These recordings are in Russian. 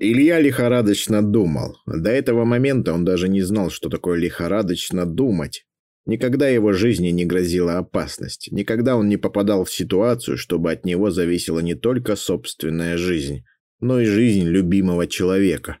Илья лихорадочно думал. До этого момента он даже не знал, что такое лихорадочно думать. Никогда его жизни не грозила опасность. Никогда он не попадал в ситуацию, чтобы от него зависела не только собственная жизнь, но и жизнь любимого человека.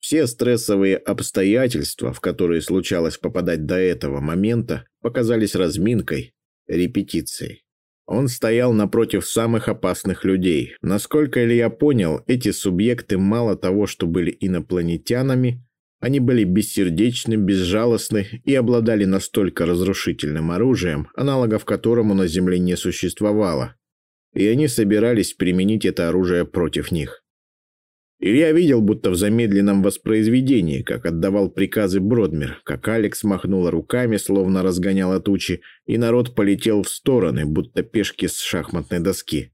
Все стрессовые обстоятельства, в которые случалось попадать до этого момента, показались разминкой, репетицией. Он стоял напротив самых опасных людей. Насколько Илья понял, эти субъекты мало того, что были инопланетянами, они были бессердечны, безжалостны и обладали настолько разрушительным оружием, аналогов которому на Земле не существовало. И они собирались применить это оружие против них. Илья видел, будто в замедленном воспроизведении, как отдавал приказы Бродмер, как Алекс махнула руками, словно разгоняла тучи, и народ полетел в стороны, будто пешки с шахматной доски.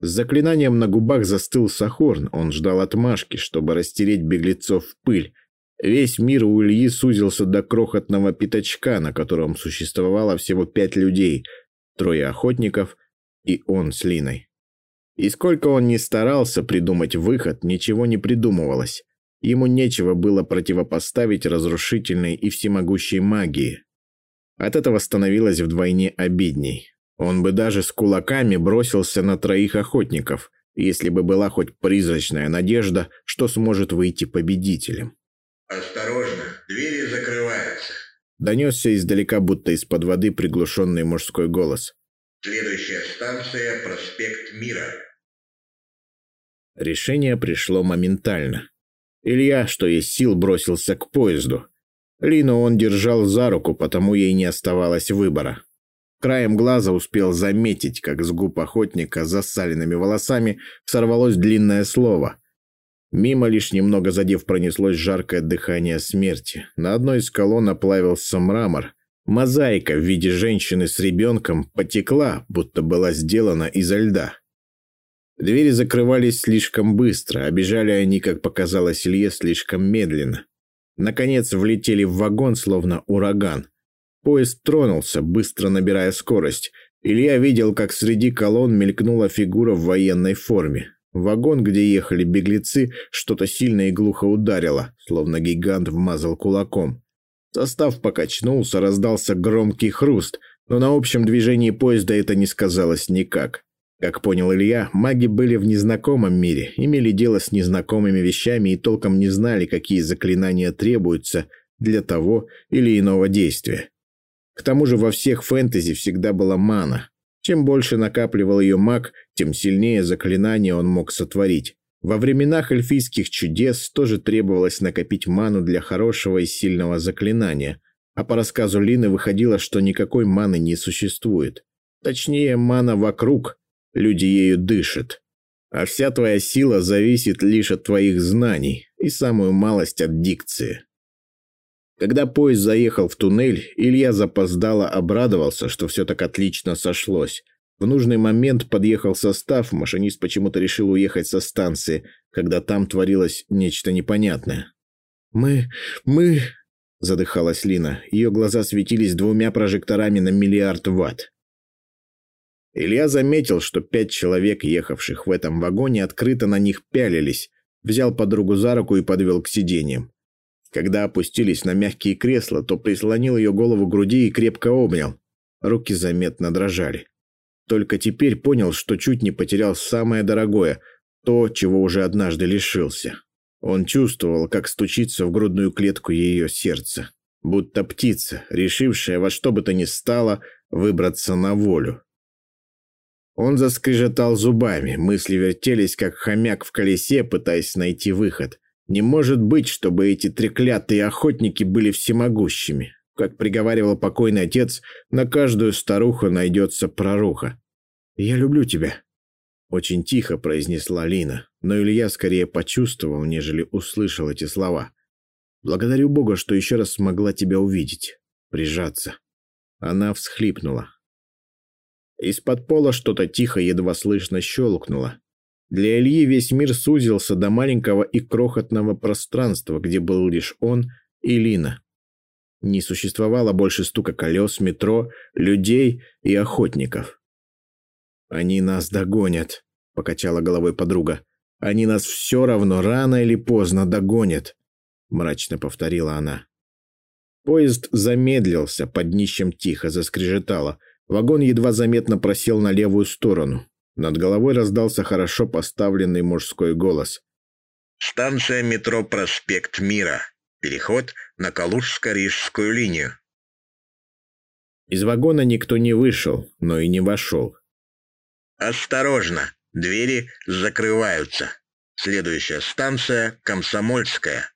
С заклинанием на губах застыл Сахорн, он ждал отмашки, чтобы растереть беглецов в пыль. Весь мир у Ильи сузился до крохотного пятачка, на котором существовало всего пять людей, трое охотников и он с Линой. И сколько он ни старался придумать выход, ничего не придумывалось. Ему нечего было противопоставить разрушительной и всемогущей магии. От этого становилось вдвойне обидней. Он бы даже с кулаками бросился на троих охотников, если бы была хоть призрачная надежда, что сможет выйти победителем. «Осторожно, двери закрываются», — донесся издалека, будто из-под воды приглушенный мужской голос. «Следующая станция – проспект Мира». Решение пришло моментально. Илья, что есть сил, бросился к поезду. Лину он держал за руку, потому ей не оставалось выбора. Краем глаза успел заметить, как с губ охотника с засаленными волосами сорвалось длинное слово. Мимо лишь немного задев пронеслось жаркое дыхание смерти. На одной из колонн оплавился мрамор. Мозаика в виде женщины с ребенком потекла, будто была сделана изо льда. Двери закрывались слишком быстро, обижали они, как показалось Илье, слишком медленно. Наконец влетели в вагон, словно ураган. Поезд тронулся, быстро набирая скорость. Илья видел, как среди колонн мелькнула фигура в военной форме. Вагон, где ехали беглецы, что-то сильно и глухо ударило, словно гигант вмазал кулаком. Состав покачнулся, раздался громкий хруст, но на общем движении поезда это не сказалось никак. Как понял Илья, маги были в незнакомом мире, имели дело с незнакомыми вещами и толком не знали, какие заклинания требуются для того или иного действия. К тому же во всех фэнтези всегда была мана. Чем больше накапливал ее маг, тем сильнее заклинания он мог сотворить. Во временах эльфийских чудес тоже требовалось накопить ману для хорошего и сильного заклинания, а по рассказу Лины выходило, что никакой маны не существует. Точнее, мана вокруг, люди ею дышат. А вся твоя сила зависит лишь от твоих знаний и самую малость от дикции. Когда поезд заехал в туннель, Илья запоздало обрадовался, что все так отлично сошлось. В нужный момент подъехал состав, машинист почему-то решил уехать со станции, когда там творилось нечто непонятное. «Мы... мы...» – задыхалась Лина. Ее глаза светились двумя прожекторами на миллиард ватт. Илья заметил, что пять человек, ехавших в этом вагоне, открыто на них пялились, взял подругу за руку и подвел к сиденьям. Когда опустились на мягкие кресла, то прислонил ее голову к груди и крепко обнял. Руки заметно дрожали. Только теперь понял, что чуть не потерял самое дорогое, то, чего уже однажды лишился. Он чувствовал, как стучится в грудную клетку ее сердце, будто птица, решившая во что бы то ни стало выбраться на волю. Он заскрежетал зубами, мысли вертелись, как хомяк в колесе, пытаясь найти выход. Не может быть, чтобы эти треклятые охотники были всемогущими. Как приговаривал покойный отец, на каждую старуху найдется проруха. «Я люблю тебя», — очень тихо произнесла Лина, но Илья скорее почувствовал, нежели услышал эти слова. «Благодарю Бога, что еще раз смогла тебя увидеть, прижаться». Она всхлипнула. Из-под пола что-то тихо, едва слышно щелкнуло. Для Ильи весь мир сузился до маленького и крохотного пространства, где был лишь он и Лина. Не существовало больше стука колес, метро, людей и охотников. «Они нас догонят», — покачала головой подруга. Они нас все равно рано или поздно догонят», — мрачно повторила она. Поезд замедлился, под днищем тихо заскрежетало. Вагон едва заметно просел на левую сторону. Над головой раздался хорошо поставленный мужской голос. «Станция метро «Проспект Мира». Переход на Калужско-Рижскую линию». Из вагона никто не вышел, но и не вошел. «Осторожно! Двери закрываются. Следующая станция — Комсомольская».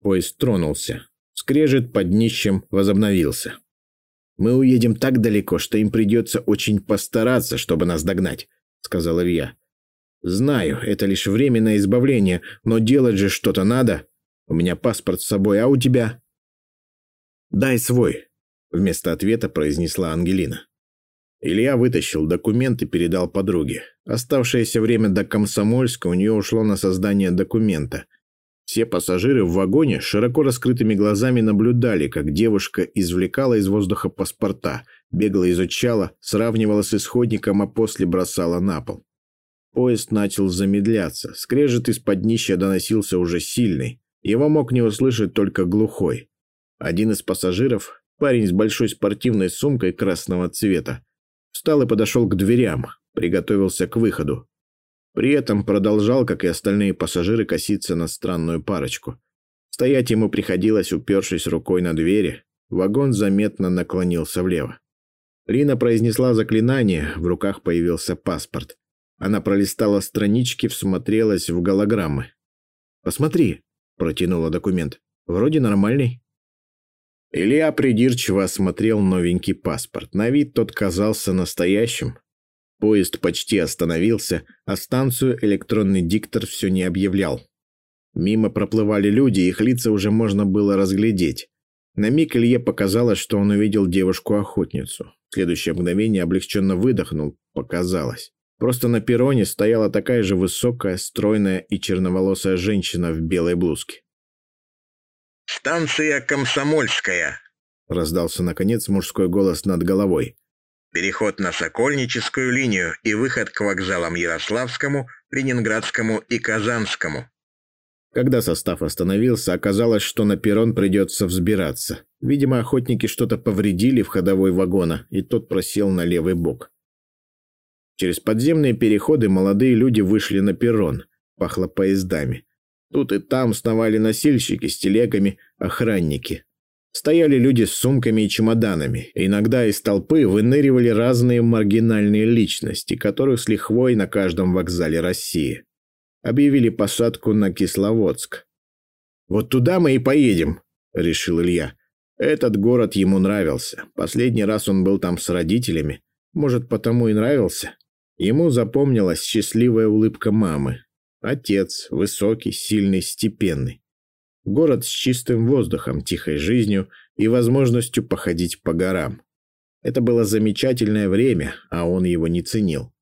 Поезд тронулся. Скрежет под днищем возобновился. «Мы уедем так далеко, что им придется очень постараться, чтобы нас догнать», — сказал Илья. «Знаю, это лишь временное избавление, но делать же что-то надо. У меня паспорт с собой, а у тебя?» «Дай свой», — вместо ответа произнесла Ангелина. Илья вытащил документ и передал подруге. Оставшееся время до Комсомольска у нее ушло на создание документа. Все пассажиры в вагоне широко раскрытыми глазами наблюдали, как девушка извлекала из воздуха паспорта, бегло изучала, сравнивала с исходником, а после бросала на пол. Поезд начал замедляться. Скрежет из-под днища доносился уже сильный. Его мог не услышать только глухой. Один из пассажиров, парень с большой спортивной сумкой красного цвета, встал и подошел к дверям, приготовился к выходу. При этом продолжал, как и остальные пассажиры, коситься на странную парочку. Стоять ему приходилось, упершись рукой на двери. Вагон заметно наклонился влево. Рина произнесла заклинание, в руках появился паспорт. Она пролистала странички, всмотрелась в голограммы. «Посмотри», — протянула документ. «Вроде нормальный». Илья придирчиво осмотрел новенький паспорт. На вид тот казался настоящим, Поезд почти остановился, а станцию электронный диктор все не объявлял. Мимо проплывали люди, их лица уже можно было разглядеть. На миг Илье показалось, что он увидел девушку-охотницу. В следующее мгновение облегченно выдохнул, показалось. Просто на перроне стояла такая же высокая, стройная и черноволосая женщина в белой блузке. «Станция Комсомольская», — раздался, наконец, мужской голос над головой переход на Сокольническую линию и выход к вокзалам Ярославскому, Ленинградскому и Казанскому. Когда состав остановился, оказалось, что на перрон придется взбираться. Видимо, охотники что-то повредили в ходовой вагона, и тот просел на левый бок. Через подземные переходы молодые люди вышли на перрон. Пахло поездами. Тут и там сновали носильщики с телегами, охранники. Стояли люди с сумками и чемоданами. Иногда из толпы выныривали разные маргинальные личности, которых с лихвой на каждом вокзале России. Объявили посадку на Кисловодск. «Вот туда мы и поедем», — решил Илья. Этот город ему нравился. Последний раз он был там с родителями. Может, потому и нравился. Ему запомнилась счастливая улыбка мамы. Отец, высокий, сильный, степенный. Город с чистым воздухом, тихой жизнью и возможностью походить по горам. Это было замечательное время, а он его не ценил.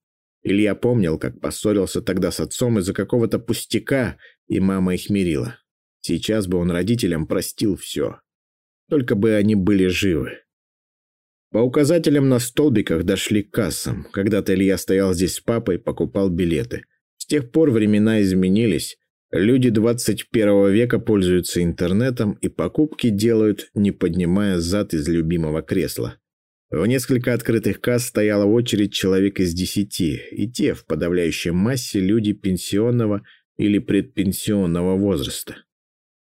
Илья помнил, как поссорился тогда с отцом из-за какого-то пустяка, и мама их мирила. Сейчас бы он родителям простил все. Только бы они были живы. По указателям на столбиках дошли к кассам. Когда-то Илья стоял здесь с папой, покупал билеты. С тех пор времена изменились, Люди 21 века пользуются интернетом и покупки делают, не поднимая зад из любимого кресла. В несколько открытых касс стояла очередь человек из десяти, и те в подавляющей массе люди пенсионного или предпенсионного возраста.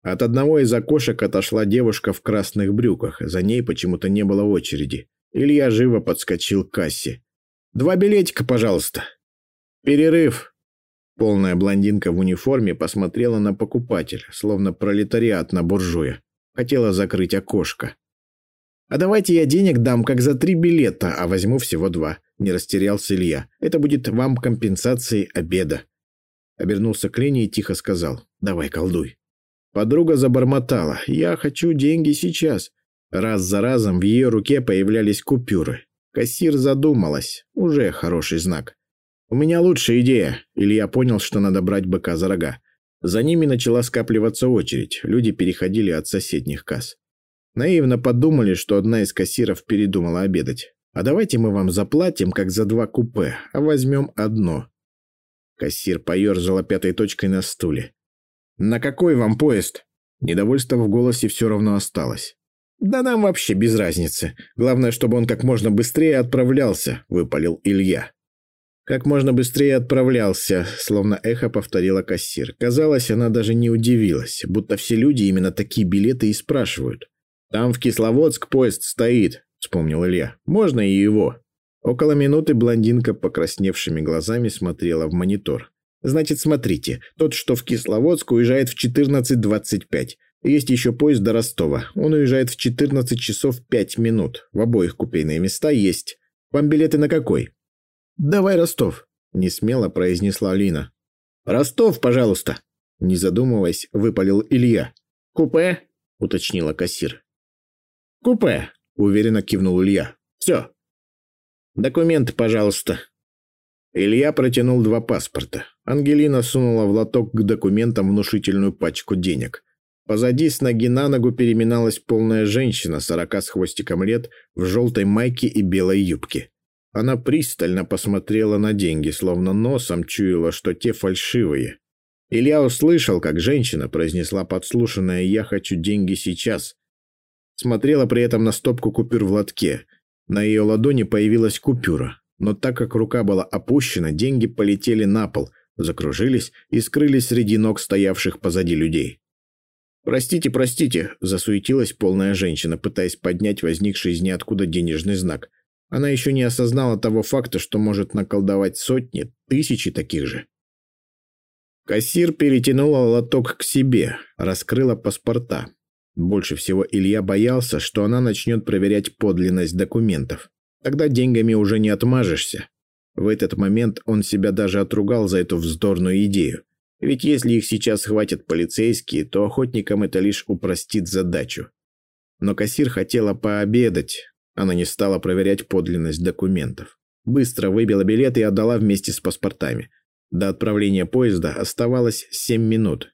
От одного из окошек отошла девушка в красных брюках, за ней почему-то не было очереди. Илья живо подскочил к кассе. «Два билетика, пожалуйста». «Перерыв», Полная блондинка в униформе посмотрела на покупателя, словно пролетариат на буржуя. Хотела закрыть окошко. «А давайте я денег дам, как за три билета, а возьму всего два», — не растерялся Илья. «Это будет вам компенсацией обеда». Обернулся к Лене и тихо сказал. «Давай, колдуй». Подруга забормотала. «Я хочу деньги сейчас». Раз за разом в ее руке появлялись купюры. Кассир задумалась. Уже хороший знак. «У меня лучшая идея», — Илья понял, что надо брать быка за рога. За ними начала скапливаться очередь, люди переходили от соседних касс. Наивно подумали, что одна из кассиров передумала обедать. «А давайте мы вам заплатим, как за два купе, а возьмем одно». Кассир поерзала пятой точкой на стуле. «На какой вам поезд?» Недовольство в голосе все равно осталось. «Да нам вообще без разницы. Главное, чтобы он как можно быстрее отправлялся», — выпалил Илья. «Как можно быстрее отправлялся», — словно эхо повторила кассир. Казалось, она даже не удивилась, будто все люди именно такие билеты и спрашивают. «Там в Кисловодск поезд стоит», — вспомнил Илья. «Можно и его». Около минуты блондинка покрасневшими глазами смотрела в монитор. «Значит, смотрите, тот, что в Кисловодск, уезжает в 14.25. Есть еще поезд до Ростова. Он уезжает в 14 часов 5 минут. В обоих купейные места есть. Вам билеты на какой?» «Давай Ростов», — несмело произнесла Лина. «Ростов, пожалуйста», — не задумываясь, выпалил Илья. «Купе?» — уточнила кассир. «Купе», — уверенно кивнул Илья. «Все, «Документы, пожалуйста». Илья протянул два паспорта. Ангелина сунула в лоток к документам внушительную пачку денег. Позади с ноги на ногу переминалась полная женщина, сорока с хвостиком лет, в желтой майке и белой юбке. Она пристально посмотрела на деньги, словно носом чуяла, что те фальшивые. Илья услышал, как женщина произнесла подслушанное «Я хочу деньги сейчас». Смотрела при этом на стопку купюр в лотке. На ее ладони появилась купюра, но так как рука была опущена, деньги полетели на пол, закружились и скрылись среди ног стоявших позади людей. «Простите, простите», – засуетилась полная женщина, пытаясь поднять возникший из ниоткуда денежный знак. Она еще не осознала того факта, что может наколдовать сотни, тысячи таких же. Кассир перетянула лоток к себе, раскрыла паспорта. Больше всего Илья боялся, что она начнет проверять подлинность документов. Тогда деньгами уже не отмажешься. В этот момент он себя даже отругал за эту вздорную идею. Ведь если их сейчас схватят полицейские, то охотникам это лишь упростит задачу. Но кассир хотела пообедать. Она не стала проверять подлинность документов. Быстро выбила билет и отдала вместе с паспортами. До отправления поезда оставалось 7 минут.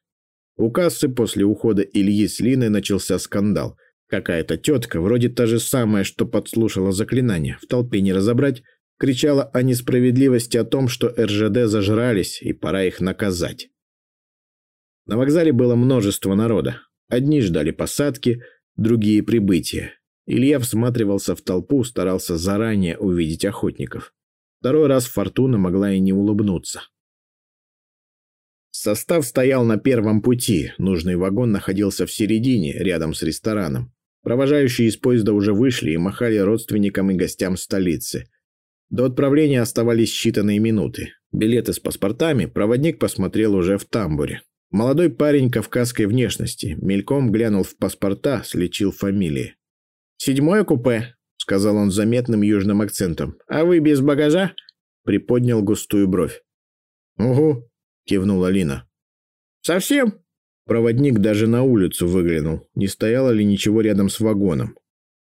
У кассы после ухода Ильи с Линой начался скандал. Какая-то тетка, вроде та же самая, что подслушала заклинание, в толпе не разобрать, кричала о несправедливости о том, что РЖД зажрались и пора их наказать. На вокзале было множество народа. Одни ждали посадки, другие – прибытия. Илья всматривался в толпу, старался заранее увидеть охотников. Второй раз Фортуна могла и не улыбнуться. Состав стоял на первом пути, нужный вагон находился в середине, рядом с рестораном. Провожающие из поезда уже вышли и махали родственникам и гостям столицы. До отправления оставались считанные минуты. Билеты с паспортами проводник посмотрел уже в тамбуре. Молодой парень кавказской внешности, мельком глянул в паспорта, слечил фамилии. «Седьмое купе», — сказал он с заметным южным акцентом. «А вы без багажа?» — приподнял густую бровь. «Угу», кивнула Лина. «Совсем?» Проводник даже на улицу выглянул, не стояло ли ничего рядом с вагоном.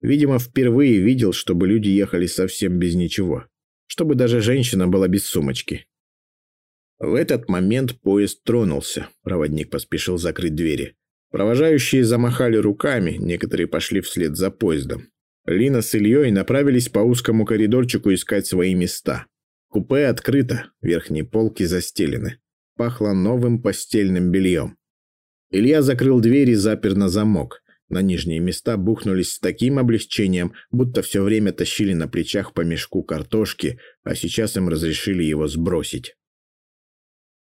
Видимо, впервые видел, чтобы люди ехали совсем без ничего. Чтобы даже женщина была без сумочки. В этот момент поезд тронулся. Проводник поспешил закрыть двери. Провожающие замахали руками, некоторые пошли вслед за поездом. Лина с Ильей направились по узкому коридорчику искать свои места. Купе открыто, верхние полки застелены пахло новым постельным бельем. Илья закрыл дверь и запер на замок. На нижние места бухнулись с таким облегчением, будто все время тащили на плечах по мешку картошки, а сейчас им разрешили его сбросить.